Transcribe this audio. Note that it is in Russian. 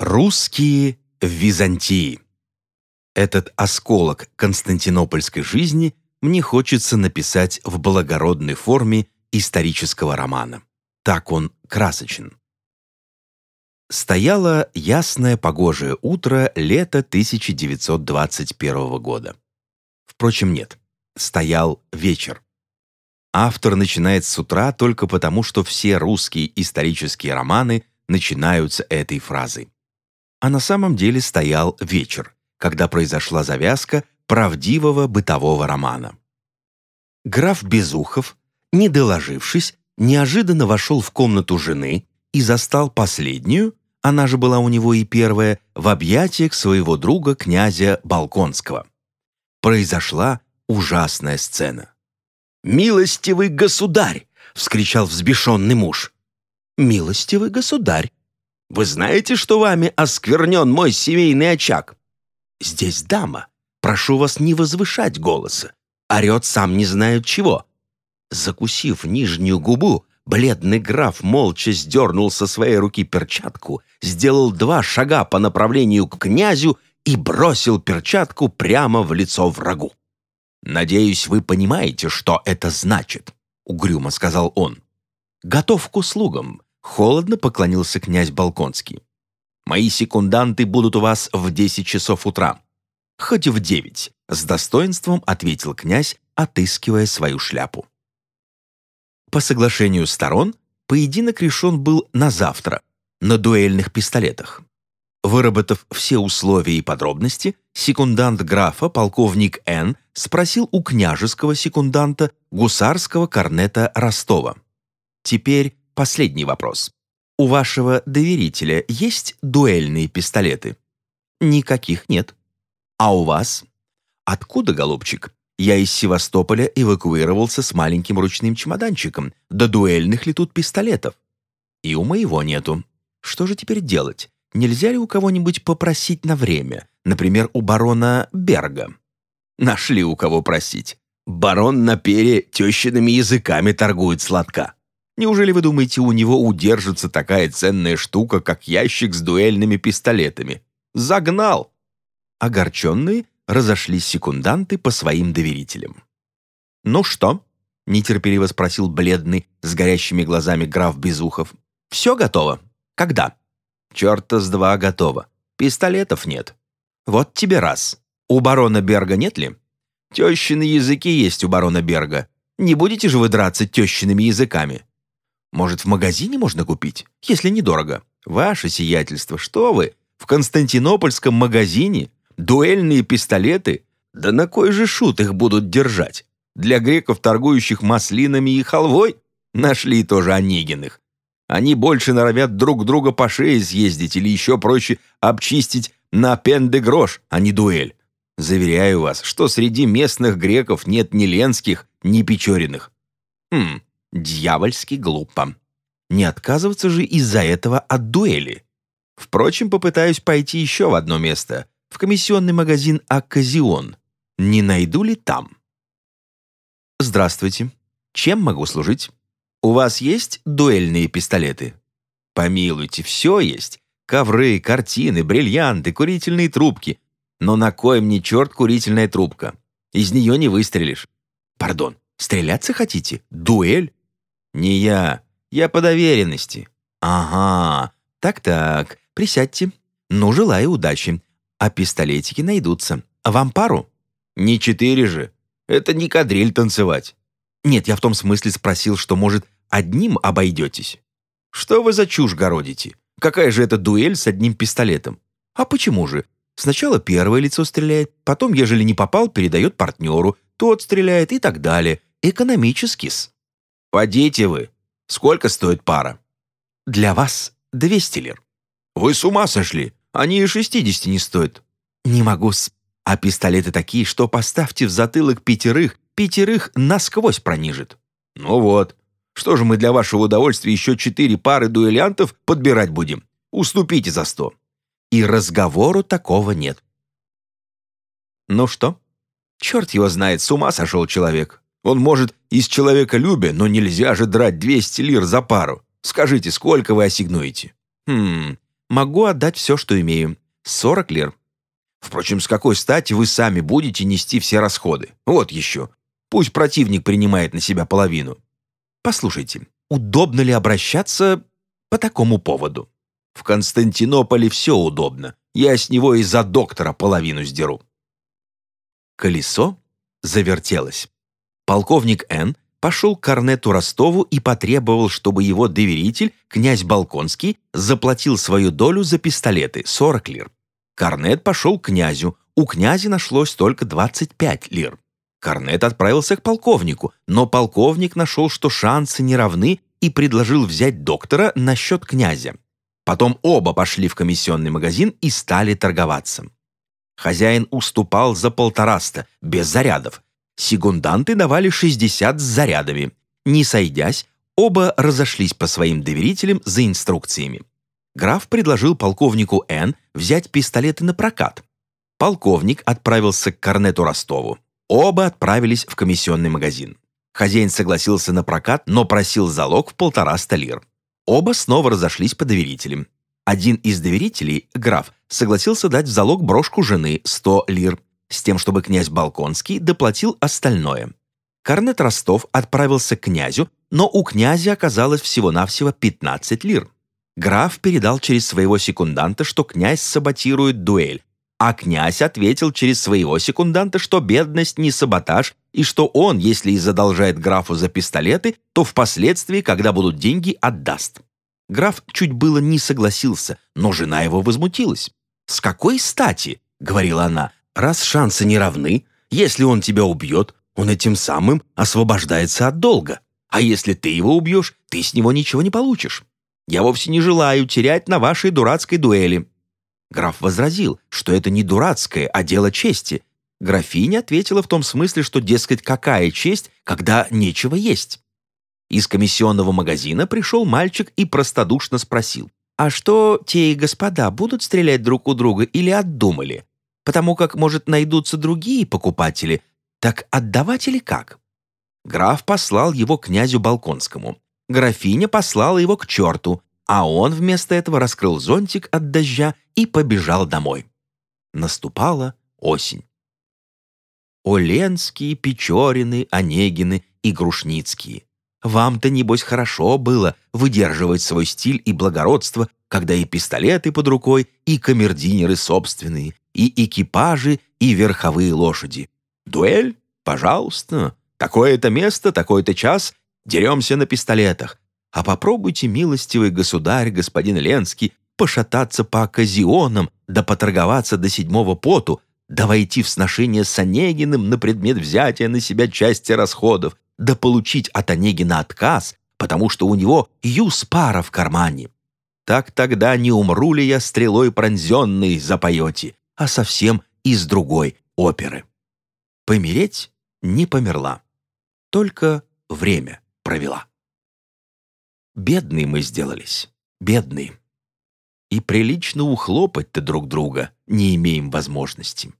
Русские в Византии. Этот осколок константинопольской жизни мне хочется написать в благородной форме исторического романа. Так он красочен. Стояло ясное погожее утро лета 1921 года. Впрочем, нет. Стоял вечер. Автор начинает с утра только потому, что все русские исторические романы начинаются этой фразой. А на самом деле стоял вечер, когда произошла завязка правдивого бытового романа. Граф Безухов, не доложившись, неожиданно вошел в комнату жены и застал последнюю, она же была у него и первая, в объятиях своего друга князя Балконского. Произошла ужасная сцена. «Милостивый государь!» — вскричал взбешенный муж. «Милостивый государь! Вы знаете, что вами осквернен мой семейный очаг? Здесь дама. Прошу вас не возвышать голоса. Орет сам не знает чего». Закусив нижнюю губу, Бледный граф молча сдернул со своей руки перчатку, сделал два шага по направлению к князю и бросил перчатку прямо в лицо врагу. «Надеюсь, вы понимаете, что это значит», — угрюмо сказал он. «Готов к услугам», — холодно поклонился князь Балконский. «Мои секунданты будут у вас в десять часов утра». «Хоть в девять», — с достоинством ответил князь, отыскивая свою шляпу. По соглашению сторон, поединок решен был на завтра, на дуэльных пистолетах. Выработав все условия и подробности, секундант графа, полковник Н., спросил у княжеского секунданта гусарского корнета Ростова. Теперь последний вопрос. У вашего доверителя есть дуэльные пистолеты? Никаких нет. А у вас? Откуда, голубчик? Я из Севастополя эвакуировался с маленьким ручным чемоданчиком. До дуэльных ли тут пистолетов? И у моего нету. Что же теперь делать? Нельзя ли у кого-нибудь попросить на время? Например, у барона Берга. Нашли у кого просить. Барон на пере тещиными языками торгует сладка. Неужели вы думаете, у него удержится такая ценная штука, как ящик с дуэльными пистолетами? Загнал! Огорченные разошлись секунданты по своим доверителям. «Ну что?» — нетерпеливо спросил бледный, с горящими глазами граф Безухов. «Все готово? Когда?» «Черта с два готово. Пистолетов нет. Вот тебе раз. У барона Берга нет ли?» «Тещины языки есть у барона Берга. Не будете же вы драться тещиными языками?» «Может, в магазине можно купить, если недорого?» «Ваше сиятельство, что вы? В Константинопольском магазине Дуэльные пистолеты? Да на кой же шут их будут держать? Для греков, торгующих маслинами и халвой? Нашли тоже Онегиных. Они больше норовят друг друга по шее съездить или еще проще обчистить на пенде-грош, а не дуэль. Заверяю вас, что среди местных греков нет ни ленских, ни печориных. Хм, дьявольски глупо. Не отказываться же из-за этого от дуэли. Впрочем, попытаюсь пойти еще в одно место, в комиссионный магазин «Акказион». Не найду ли там? Здравствуйте. Чем могу служить? У вас есть дуэльные пистолеты? Помилуйте, все есть. Ковры, картины, бриллианты, курительные трубки. Но на кой мне черт курительная трубка? Из нее не выстрелишь. Пардон, стреляться хотите? Дуэль? Не я. Я по доверенности. Ага. Так-так, присядьте. Ну, желаю удачи а пистолетики найдутся. Вам пару? Не четыре же. Это не кадриль танцевать. Нет, я в том смысле спросил, что, может, одним обойдетесь. Что вы за чушь городите? Какая же это дуэль с одним пистолетом? А почему же? Сначала первое лицо стреляет, потом, ежели не попал, передает партнеру, тот стреляет и так далее. Экономически-с. Подите вы. Сколько стоит пара? Для вас 200 лир. Вы с ума сошли? Они и шестидесяти не стоят». «Не могу-с. А пистолеты такие, что поставьте в затылок пятерых, пятерых насквозь пронижит». «Ну вот. Что же мы для вашего удовольствия еще четыре пары дуэлянтов подбирать будем? Уступите за сто». И разговору такого нет. «Ну что? Черт его знает, с ума сошел человек. Он может из человека любя, но нельзя же драть 200 лир за пару. Скажите, сколько вы ассигнуете?» «Хм, Могу отдать все, что имею. 40 лир. Впрочем, с какой стати вы сами будете нести все расходы? Вот еще. Пусть противник принимает на себя половину. Послушайте, удобно ли обращаться по такому поводу? В Константинополе все удобно. Я с него из-за доктора половину сдеру. Колесо завертелось. Полковник Н. пошел к Корнету Ростову и потребовал, чтобы его доверитель, князь Балконский, заплатил свою долю за пистолеты – 40 лир. Корнет пошел к князю, у князя нашлось только 25 лир. Корнет отправился к полковнику, но полковник нашел, что шансы не равны и предложил взять доктора на счет князя. Потом оба пошли в комиссионный магазин и стали торговаться. Хозяин уступал за полтораста, без зарядов. Секунданты давали 60 с зарядами. Не сойдясь, оба разошлись по своим доверителям за инструкциями. Граф предложил полковнику Н взять пистолеты на прокат. Полковник отправился к Корнету Ростову. Оба отправились в комиссионный магазин. Хозяин согласился на прокат, но просил залог в полтораста лир. Оба снова разошлись по доверителям. Один из доверителей, граф, согласился дать в залог брошку жены 100 лир, с тем, чтобы князь Балконский доплатил остальное. Корнет Ростов отправился к князю, но у князя оказалось всего-навсего 15 лир. Граф передал через своего секунданта, что князь саботирует дуэль, а князь ответил через своего секунданта, что бедность не саботаж, и что он, если и задолжает графу за пистолеты, то впоследствии, когда будут деньги, отдаст. Граф чуть было не согласился, но жена его возмутилась. «С какой стати?» — говорила она. «Раз шансы не равны, если он тебя убьет, он этим самым освобождается от долга. А если ты его убьешь, ты с него ничего не получишь. Я вовсе не желаю терять на вашей дурацкой дуэли». Граф возразил, что это не дурацкое, а дело чести. Графиня ответила в том смысле, что, дескать, какая честь, когда нечего есть. Из комиссионного магазина пришел мальчик и простодушно спросил, «А что, те и господа будут стрелять друг у друга или отдумали? Потому как, может, найдутся другие покупатели, так отдавать или как?» Граф послал его князю Балконскому. Графиня послала его к черту, а он вместо этого раскрыл зонтик от дождя и побежал домой. Наступала осень. Оленские, Печорины, Онегины и Грушницкие. Вам-то, небось, хорошо было выдерживать свой стиль и благородство, когда и пистолеты под рукой, и камердинеры собственные, и экипажи, и верховые лошади. Дуэль? Пожалуйста. Такое-то место, такой-то час. Деремся на пистолетах. А попробуйте, милостивый государь, господин Ленский, пошататься по оказионам, да поторговаться до седьмого поту, да войти в сношение с Онегиным на предмет взятия на себя части расходов, да получить от Онегина отказ, потому что у него юз пара в кармане. Так тогда не умру ли я стрелой пронзенной, запоете, а совсем из другой оперы. Помереть не померла, только время провела. Бедные мы сделались, бедные. И прилично ухлопать-то друг друга не имеем возможности.